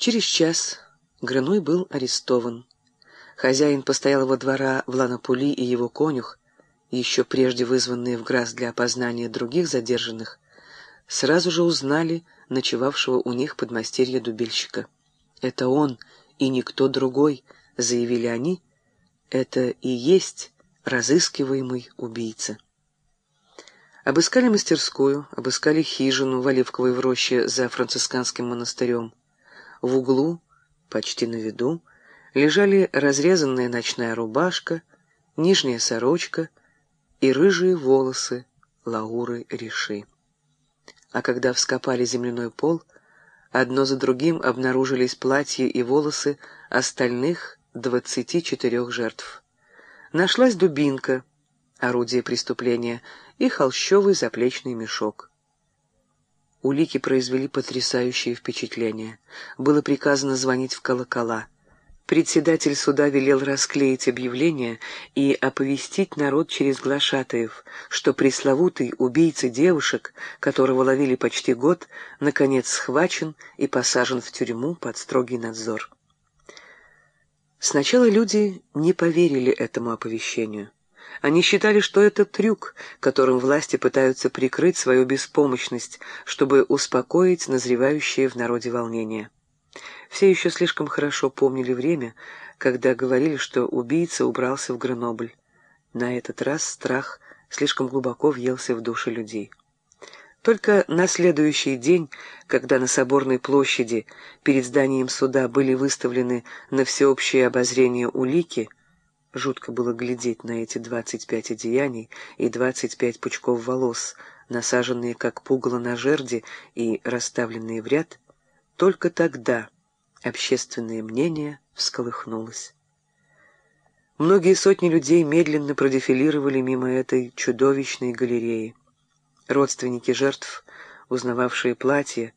Через час Грыной был арестован. Хозяин постоялого двора Вланопули и его конюх, еще прежде вызванные в Грас для опознания других задержанных, сразу же узнали ночевавшего у них подмастерья дубильщика. «Это он и никто другой», — заявили они, — «это и есть разыскиваемый убийца». Обыскали мастерскую, обыскали хижину в Оливковой в роще за францисканским монастырем. В углу, почти на виду, лежали разрезанная ночная рубашка, нижняя сорочка и рыжие волосы Лауры Риши. А когда вскопали земляной пол, одно за другим обнаружились платья и волосы остальных двадцати четырех жертв. Нашлась дубинка, орудие преступления, и холщовый заплечный мешок. Улики произвели потрясающее впечатление. Было приказано звонить в колокола. Председатель суда велел расклеить объявление и оповестить народ через глашатаев, что пресловутый убийца девушек, которого ловили почти год, наконец схвачен и посажен в тюрьму под строгий надзор. Сначала люди не поверили этому оповещению. Они считали, что это трюк, которым власти пытаются прикрыть свою беспомощность, чтобы успокоить назревающее в народе волнение. Все еще слишком хорошо помнили время, когда говорили, что убийца убрался в Гренобль. На этот раз страх слишком глубоко въелся в души людей. Только на следующий день, когда на Соборной площади перед зданием суда были выставлены на всеобщее обозрение улики, Жутко было глядеть на эти двадцать пять одеяний и двадцать пять пучков волос, насаженные как пугало на жерди и расставленные в ряд. Только тогда общественное мнение всколыхнулось. Многие сотни людей медленно продефилировали мимо этой чудовищной галереи. Родственники жертв, узнававшие платье,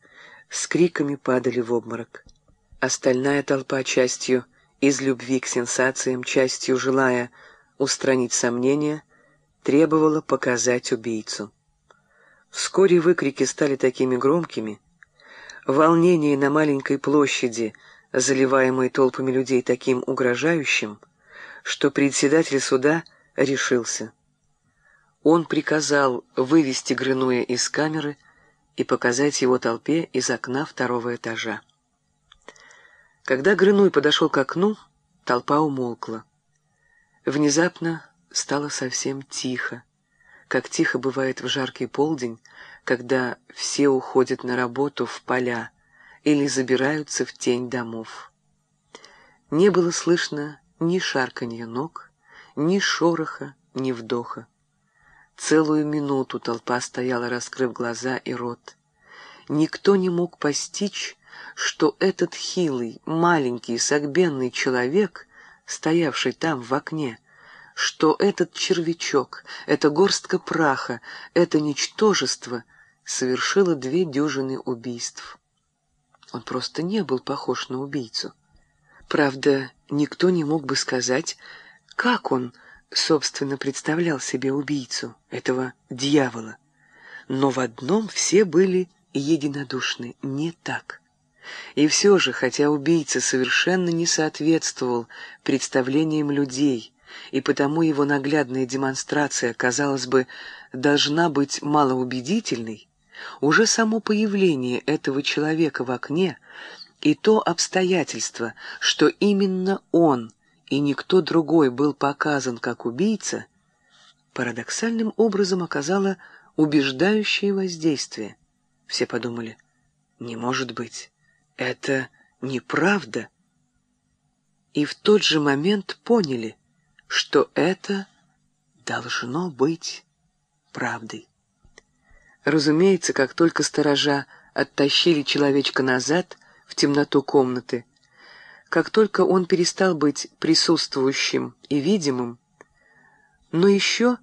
с криками падали в обморок. Остальная толпа частью из любви к сенсациям, частью желая устранить сомнения, требовала показать убийцу. Вскоре выкрики стали такими громкими, волнение на маленькой площади, заливаемой толпами людей таким угрожающим, что председатель суда решился. Он приказал вывести Грынуя из камеры и показать его толпе из окна второго этажа. Когда Грыной подошел к окну, толпа умолкла. Внезапно стало совсем тихо, как тихо бывает в жаркий полдень, когда все уходят на работу в поля или забираются в тень домов. Не было слышно ни шарканья ног, ни шороха, ни вдоха. Целую минуту толпа стояла, раскрыв глаза и рот. Никто не мог постичь, что этот хилый, маленький, согбенный человек, стоявший там в окне, что этот червячок, эта горстка праха, это ничтожество совершило две дюжины убийств. Он просто не был похож на убийцу. Правда, никто не мог бы сказать, как он, собственно, представлял себе убийцу, этого дьявола. Но в одном все были единодушны — не так. И все же, хотя убийца совершенно не соответствовал представлениям людей, и потому его наглядная демонстрация, казалось бы, должна быть малоубедительной, уже само появление этого человека в окне и то обстоятельство, что именно он и никто другой был показан как убийца, парадоксальным образом оказало убеждающее воздействие. Все подумали, не может быть. Это неправда. И в тот же момент поняли, что это должно быть правдой. Разумеется, как только сторожа оттащили человечка назад в темноту комнаты, как только он перестал быть присутствующим и видимым, но еще,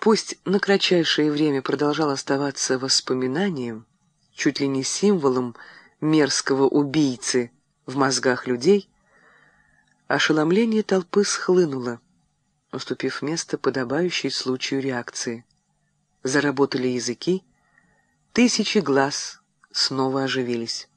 пусть на кратчайшее время продолжал оставаться воспоминанием, чуть ли не символом мерзкого убийцы в мозгах людей, ошеломление толпы схлынуло, уступив место подобающей случаю реакции. Заработали языки, тысячи глаз снова оживились.